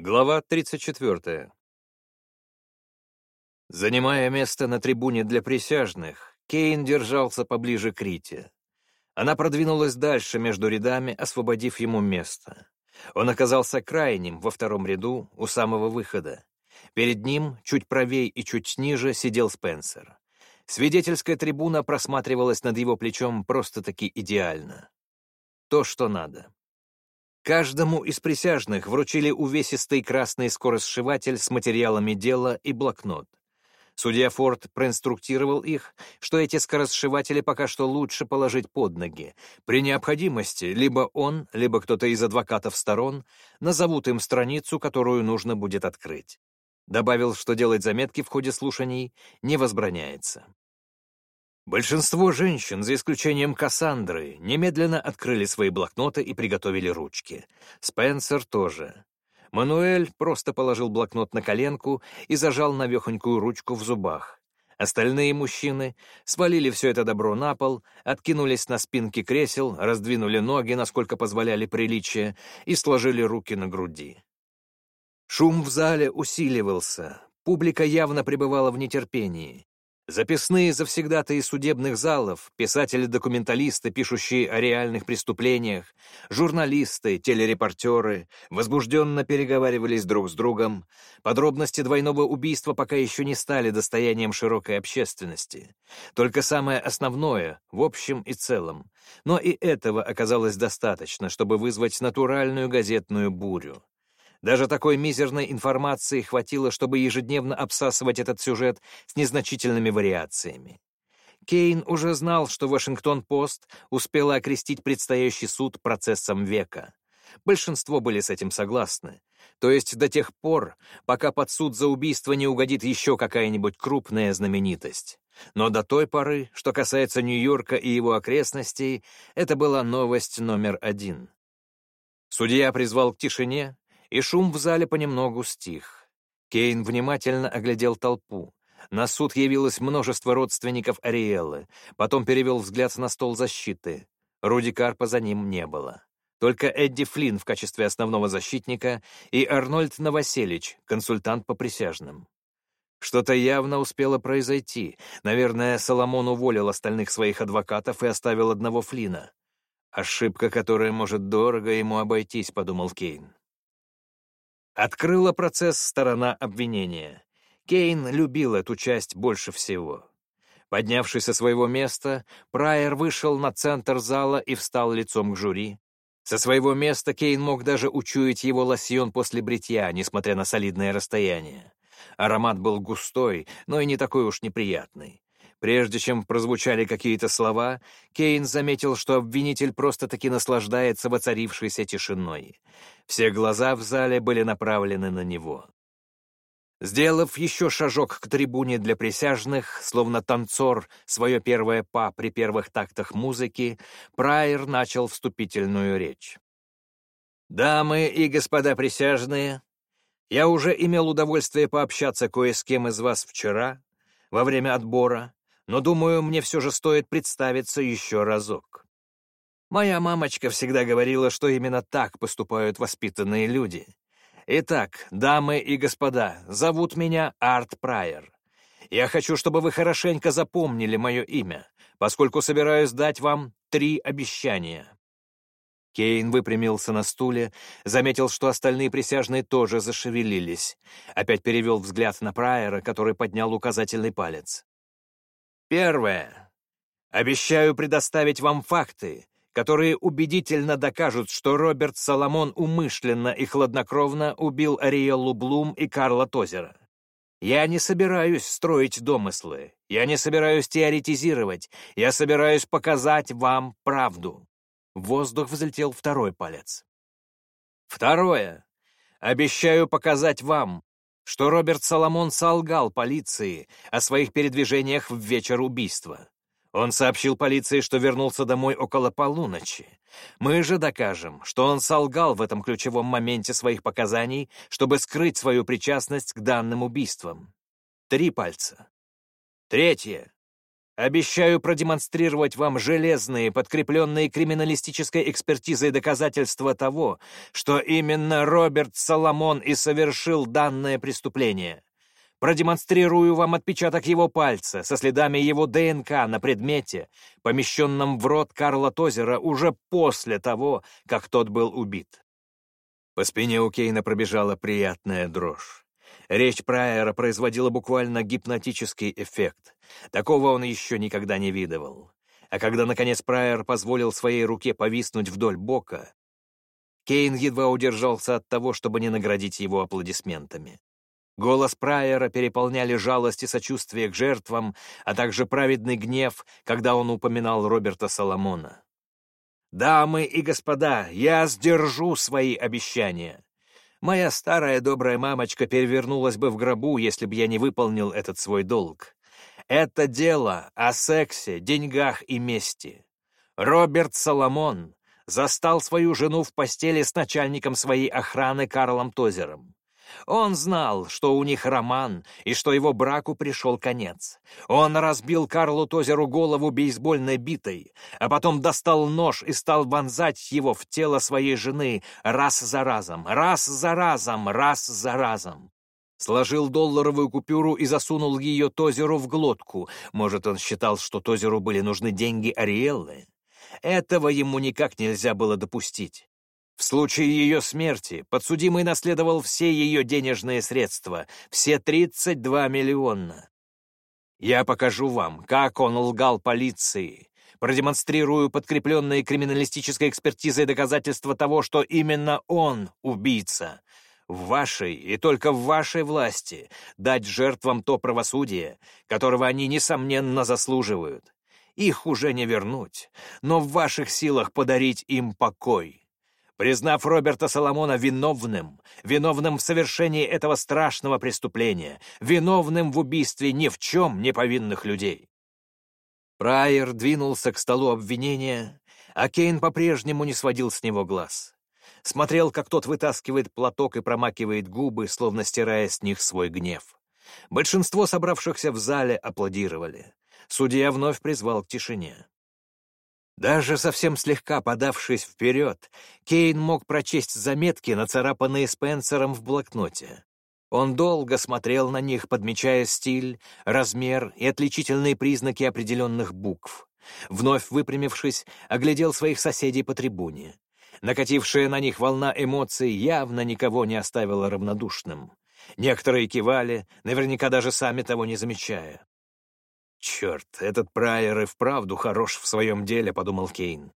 Глава 34. Занимая место на трибуне для присяжных, Кейн держался поближе к Рите. Она продвинулась дальше между рядами, освободив ему место. Он оказался крайним во втором ряду у самого выхода. Перед ним, чуть правее и чуть ниже, сидел Спенсер. Свидетельская трибуна просматривалась над его плечом просто-таки идеально. То, что надо. Каждому из присяжных вручили увесистый красный скоросшиватель с материалами дела и блокнот. Судья Форд проинструктировал их, что эти скоросшиватели пока что лучше положить под ноги. При необходимости либо он, либо кто-то из адвокатов сторон назовут им страницу, которую нужно будет открыть. Добавил, что делать заметки в ходе слушаний не возбраняется. Большинство женщин, за исключением Кассандры, немедленно открыли свои блокноты и приготовили ручки. Спенсер тоже. Мануэль просто положил блокнот на коленку и зажал навехонькую ручку в зубах. Остальные мужчины свалили все это добро на пол, откинулись на спинки кресел, раздвинули ноги, насколько позволяли приличия, и сложили руки на груди. Шум в зале усиливался. Публика явно пребывала в нетерпении. Записные завсегдатые судебных залов, писатели-документалисты, пишущие о реальных преступлениях, журналисты, телерепортеры возбужденно переговаривались друг с другом. Подробности двойного убийства пока еще не стали достоянием широкой общественности. Только самое основное, в общем и целом. Но и этого оказалось достаточно, чтобы вызвать натуральную газетную бурю. Даже такой мизерной информации хватило, чтобы ежедневно обсасывать этот сюжет с незначительными вариациями. Кейн уже знал, что Вашингтон-Пост успела окрестить предстоящий суд процессом века. Большинство были с этим согласны. То есть до тех пор, пока под суд за убийство не угодит еще какая-нибудь крупная знаменитость. Но до той поры, что касается Нью-Йорка и его окрестностей, это была новость номер один. Судья призвал к тишине, и шум в зале понемногу стих. Кейн внимательно оглядел толпу. На суд явилось множество родственников Ариэллы, потом перевел взгляд на стол защиты. Руди Карпа за ним не было. Только Эдди Флинн в качестве основного защитника и Арнольд Новоселич, консультант по присяжным. Что-то явно успело произойти. Наверное, Соломон уволил остальных своих адвокатов и оставил одного Флина. Ошибка, которая может дорого ему обойтись, подумал Кейн. Открыла процесс сторона обвинения. Кейн любил эту часть больше всего. Поднявшись со своего места, Прайер вышел на центр зала и встал лицом к жюри. Со своего места Кейн мог даже учуять его лосьон после бритья, несмотря на солидное расстояние. Аромат был густой, но и не такой уж неприятный. Прежде чем прозвучали какие-то слова, Кейн заметил, что обвинитель просто-таки наслаждается воцарившейся тишиной. Все глаза в зале были направлены на него. Сделав еще шажок к трибуне для присяжных, словно танцор, свое первое па при первых тактах музыки, Прайер начал вступительную речь. «Дамы и господа присяжные, я уже имел удовольствие пообщаться кое с кем из вас вчера, во время отбора, но, думаю, мне все же стоит представиться еще разок. Моя мамочка всегда говорила, что именно так поступают воспитанные люди. Итак, дамы и господа, зовут меня Арт Прайер. Я хочу, чтобы вы хорошенько запомнили мое имя, поскольку собираюсь дать вам три обещания. Кейн выпрямился на стуле, заметил, что остальные присяжные тоже зашевелились. Опять перевел взгляд на Прайера, который поднял указательный палец. Первое. Обещаю предоставить вам факты, которые убедительно докажут, что Роберт Соломон умышленно и хладнокровно убил Ариэллу Блум и Карла Тозера. Я не собираюсь строить домыслы, я не собираюсь теоретизировать, я собираюсь показать вам правду. В воздух взлетел второй палец. Второе. Обещаю показать вам, что Роберт Соломон солгал полиции о своих передвижениях в вечер убийства. Он сообщил полиции, что вернулся домой около полуночи. Мы же докажем, что он солгал в этом ключевом моменте своих показаний, чтобы скрыть свою причастность к данным убийствам. Три пальца. Третье. Обещаю продемонстрировать вам железные, подкрепленные криминалистической экспертизой доказательства того, что именно Роберт Соломон и совершил данное преступление. Продемонстрирую вам отпечаток его пальца со следами его ДНК на предмете, помещенном в рот Карла Тозера уже после того, как тот был убит. По спине у Кейна пробежала приятная дрожь. Речь Прайера производила буквально гипнотический эффект. Такого он еще никогда не видывал. А когда, наконец, Прайер позволил своей руке повиснуть вдоль бока, Кейн едва удержался от того, чтобы не наградить его аплодисментами. Голос Прайера переполняли жалость и сочувствие к жертвам, а также праведный гнев, когда он упоминал Роберта Соломона. «Дамы и господа, я сдержу свои обещания. Моя старая добрая мамочка перевернулась бы в гробу, если бы я не выполнил этот свой долг. Это дело о сексе, деньгах и мести. Роберт Соломон застал свою жену в постели с начальником своей охраны Карлом Тозером. Он знал, что у них роман и что его браку пришел конец. Он разбил Карлу Тозеру голову бейсбольной битой, а потом достал нож и стал вонзать его в тело своей жены раз за разом, раз за разом, раз за разом. Сложил долларовую купюру и засунул ее Тозеру в глотку. Может, он считал, что Тозеру были нужны деньги Ариэллы? Этого ему никак нельзя было допустить. В случае ее смерти подсудимый наследовал все ее денежные средства, все 32 миллиона. Я покажу вам, как он лгал полиции, продемонстрирую подкрепленные криминалистической экспертизой доказательства того, что именно он убийца. В вашей и только в вашей власти дать жертвам то правосудие, которого они, несомненно, заслуживают. Их уже не вернуть, но в ваших силах подарить им покой признав Роберта Соломона виновным, виновным в совершении этого страшного преступления, виновным в убийстве ни в чем не повинных людей. Прайер двинулся к столу обвинения, а Кейн по-прежнему не сводил с него глаз. Смотрел, как тот вытаскивает платок и промакивает губы, словно стирая с них свой гнев. Большинство собравшихся в зале аплодировали. Судья вновь призвал к тишине. Даже совсем слегка подавшись вперед, Кейн мог прочесть заметки, нацарапанные Спенсером в блокноте. Он долго смотрел на них, подмечая стиль, размер и отличительные признаки определенных букв. Вновь выпрямившись, оглядел своих соседей по трибуне. Накатившая на них волна эмоций явно никого не оставила равнодушным. Некоторые кивали, наверняка даже сами того не замечая. «Черт, этот Прайер и вправду хорош в своем деле», — подумал Кейн.